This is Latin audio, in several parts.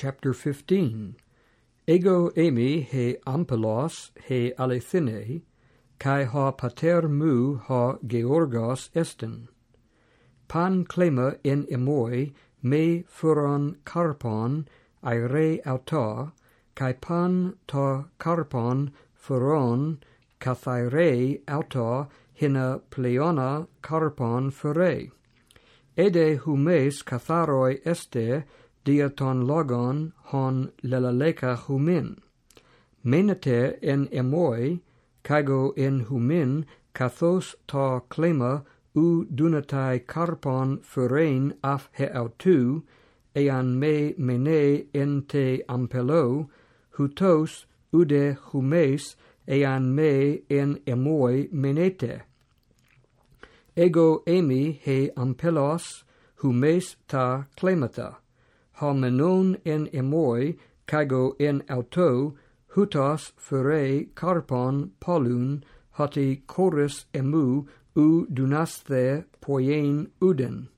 chapter 15 Ego emi he ampelos he alethine kai ha pater mu ha georgos esten. Pan clema en emoi me furon carpon aire auta kai pan ta carpon furon kathaire auta hina pleona carpon fere ede humes katharoi este dia ton logon hon lelaleka humin. Menete en emoi, kago en humin, kathos ta klema u dunatai karpon furein af heautu, ean me mene en te ampelo, hutos ude humes, ean me en emoi menete. Ego emi he ampelos, humes ta klemata homenon en emoi, cago en auto, hutas fere carpon polun, hoti chorus emu, u dunaste poien uden.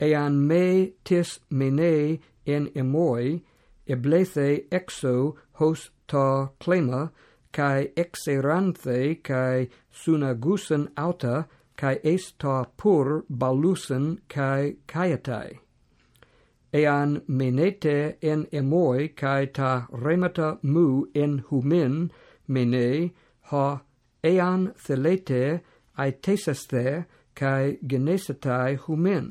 Ean me tis mene en emoi, eblethe exo hos ta clema, kai exeranthe kai sunagusen auta, kai es ta pur balusen kai kaiatai ean menete en emoi kai ta remata mu en humin mene ha ean thelete aiteseste kai genesetai humin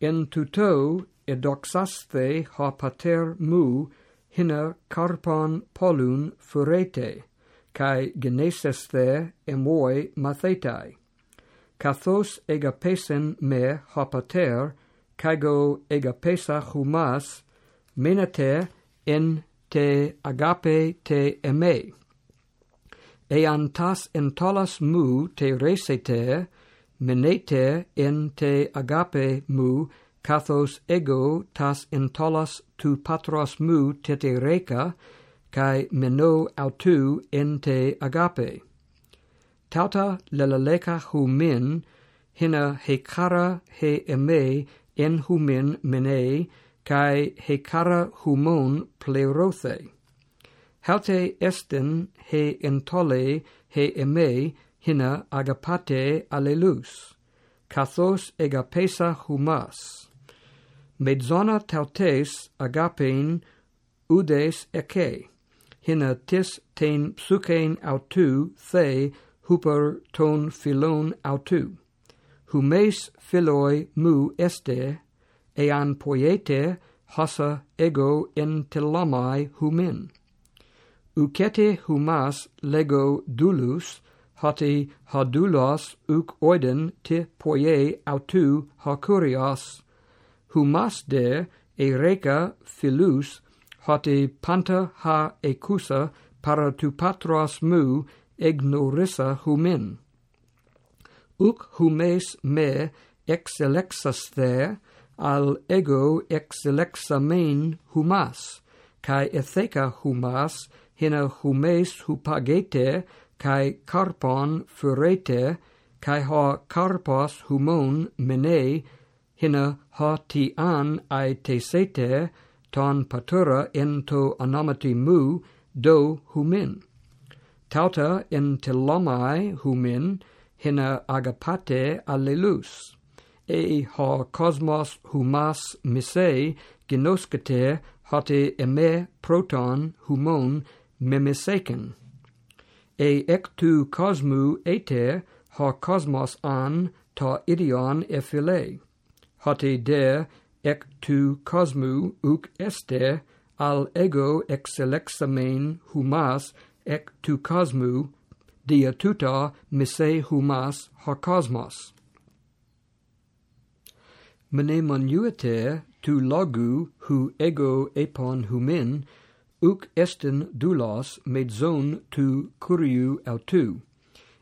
en tuto edoxaste ha pater mu hina carpon polun furete kai geneseste emoi mathetai. Kathos egapesen me ha pater kago egapesa humas menate en te agape te eme. Ean tas entolas mu te resete, menete en te agape mu, kathos ego tas entolas tu patros mu te te reca, meno autu en te agape. Tauta lelaleka hu min, hina he kara he eme en humin menei, kai hekara humon plerothe. Halte estin he entole he eme hina agapate alelus, kathos egapesa humas. Medzona tautes agapein udes eke, hina tis ten psukein autu the huper ton philon autu humes philoi mu este, ean poiete hasa ego entelamai humin. Ucete humas lego dulus, hati hadulos uc oiden te poie autu hakurios. Humas de ereka filus, hati panta ha ecusa para tu patros mu ignorissa humin uc humes me ex elexas the, al ego ex elexa mein humas, kai etheka humas, hina humes hupagete, kai carpon furete, kai ha carpos humon mene, hina ha ti an ai tesete, ton patura ento anomati mu, do humin. Tauta in telomai humin, hina agapate allelus ei ha cosmos humas misei genoscete hate eme proton humon memiseken e ectu cosmu ete ha cosmos an ta idion ephile hate de ectu cosmu uk este al ego exelexamen humas ectu cosmu dia tuta mise humas harkosmos. Mene manuete tu logu hu ego epon humin, uc estin doulos medzon tu curiu autu,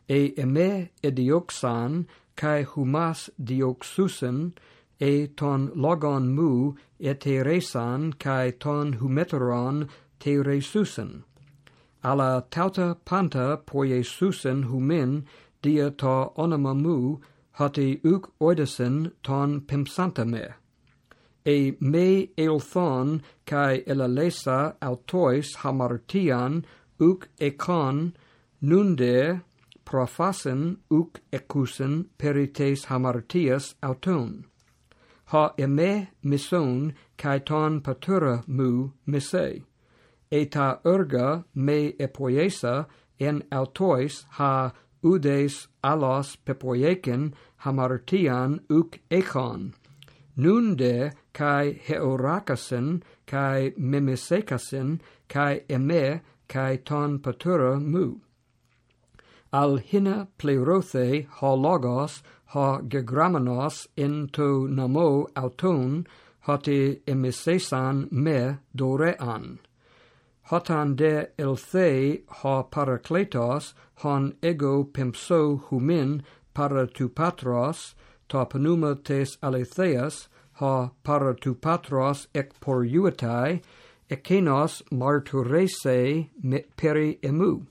e eme edioxan cae humas dioxusen, e ton logon mu eteresan cae ton humeteron te resusen alla tauta panta poiesusen humin dia ta onoma mu hati uk oidesen ton pimsanta me. E me eolthon kai elalesa autois hamartian uk ekon nunde profasen uk ekusen perites hamartias auton. Ha eme mison kai ton patura mu mise eta erga me epoiesa en autois ha udes alos pepoieken hamartian uk echon. Nunde kai heorakasen kai memesekasen kai eme kai ton patura mu. Al hina plerothe ha logos ha gegramenos in to namo auton hoti emisesan me dorean hotan de elthei ha parakletos hon ego pimpso humin para tu patros ta pneuma tes aletheas ha para tu patros ek poruitai ekenos marturese me peri emu.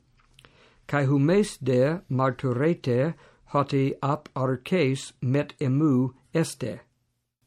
Kai humes de marturete hoti ap arces met emu este.